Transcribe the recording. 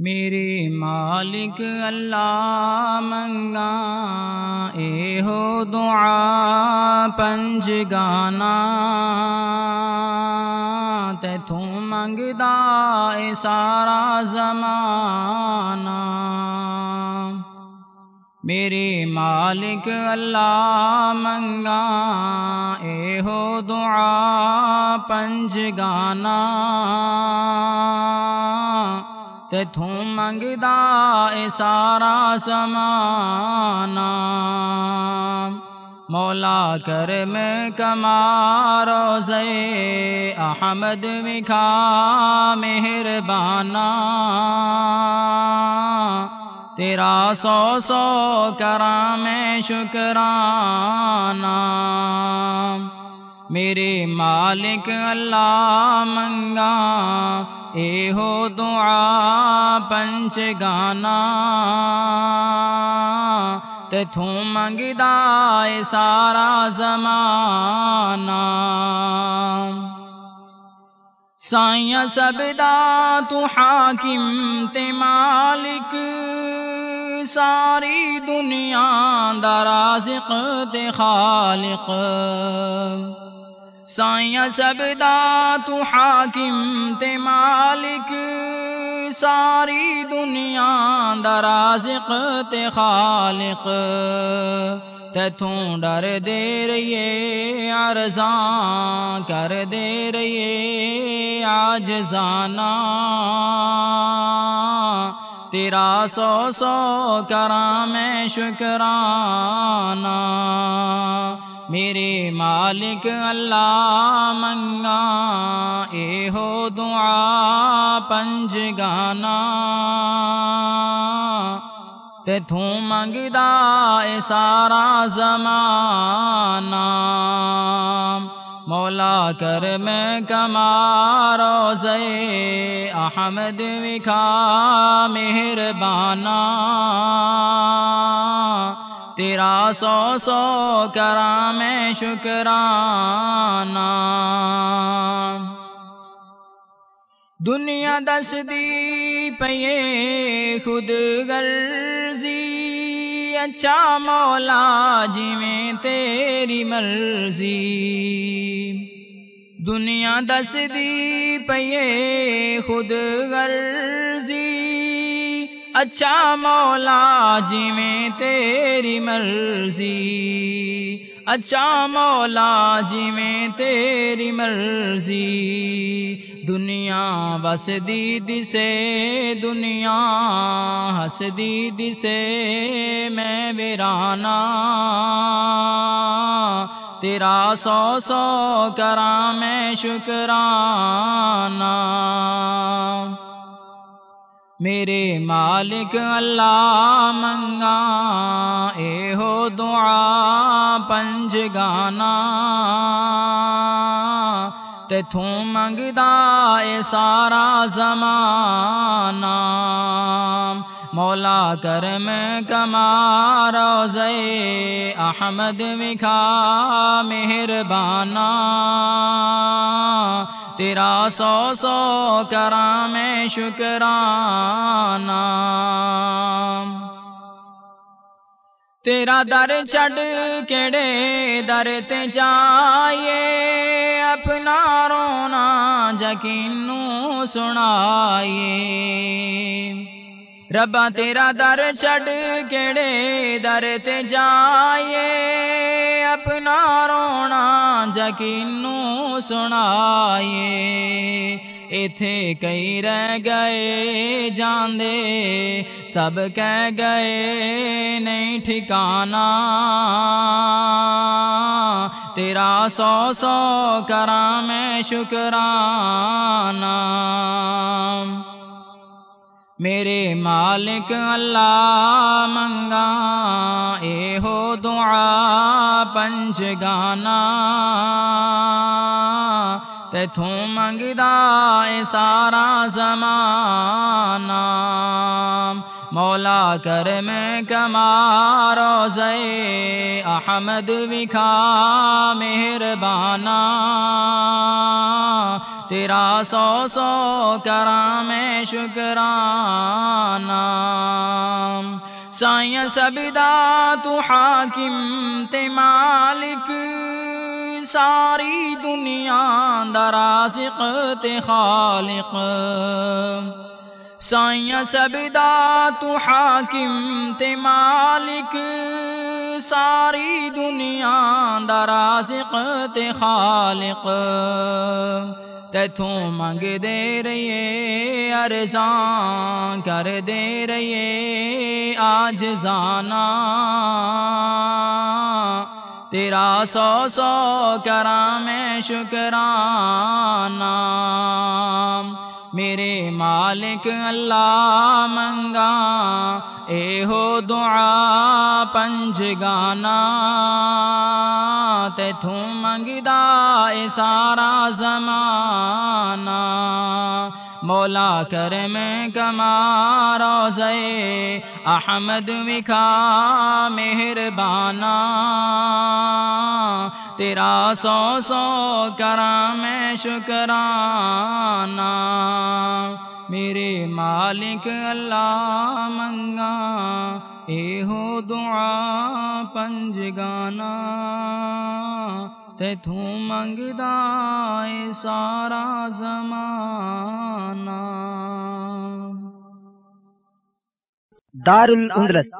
میرے مالک اللہ منگا، اے ہو دعا، پنج گانا۔ تے منگدا اے سارا زمانہ۔ میرے مالک اللہ منگا، اے ہو دعا، پنج گانا۔ تے تھوں منگدا اے سارا سمانا مولا کر میں کمارو سے احمد وکھا مہربانا تیرا سو سو کرا میں شکرانا میرے مالک اللہ منگا، اے ہو دعا پنچ گانا۔ تے تھوں منگدا اے سارا زمانہ۔ سائیاں سبدا تو حاکم تے مالک، ساری دنیا درازق تے خالق۔ سائیاں سب تو حاکم تے مالک، ساری دنیا درازق تے خالق۔ تیتھوں ڈر دے رہیے، عرضاں کر دے رہیے، آج زانا۔ تیرا سو سو کراں میں شکرانہ میرے مالک اللہ منگا اے ہو دعا پنج گانا۔ تے تھوں منگدا اے سارا زمانہ۔ مولا کر میں کمارو سے احمد وکھا مہربانہ۔ تیرا سو سو کرا میں شکرانا دنیا دس دی پیے خود غرضی۔ اچھا مولا جی میں تیری مرضی۔ دنیا دس دی پیے خود غرضی۔ اچھا مولا جی میں تیری مرضی اچھا مولا جی میں تیری مرضی، دنیا بس دید سے، دنیا ہس دید سے، میں ویرانا تیرا سو سو کرا میں شکرانہ۔ میرے مالک اللہ منگا، اے ہو دعا پنج گانا۔ تے تھوں منگدا اے سارا زمانہ۔ مولا کرم کما روزے احمد وکھا مہربانہ۔ تیرا سو سو کرا میں شکرانہ۔ تیرا در چڑھ کیڑے در تے جائیے اپنا رونا جکینوں سنائیے ربا تیرا در چڑھ کیڑے در تے اپنا رونا جکینوں سنائیے ایتھے کئی رہ گئے جاندے سب کہہ گئے نہیں ٹھکانا تیرا سو سو کراں میں شکرانہ میرے مالک اللہ منگا اے ہو دعا پنج گانا۔ تیتھوں منگدا اے سارا زمانہ۔ مولا کر میں کمارو سے احمد وکھا مہربانہ۔ تیرا سو سو کرام شکرانہ۔ سائیں سبدا تو حاکم تے مالک۔ ساری دنیا دراسق تے خالق۔ سائیں سبدا تو حاکم تے مالک۔ ساری دنیا دراسق تے خالق۔ تیتھوں منگ دے رہیے ارزاں کر دے رہیے، آج زانا تیرا سو سو کرام شکرانہ۔ میرے مالک اللہ منگا، اے ہو دعا پنج گانا تے تھوں منگدا اے سارا زمانہ۔ مولا کرم کما روزے، احمد وکھا مہربانا تیرا سو سو کرام شکرانہ۔ میرے مالک اللہ منگا، اے ہو دعا پنج گانا۔ تے تھوں منگدا اے سارا زمانہ۔ دار الاندلس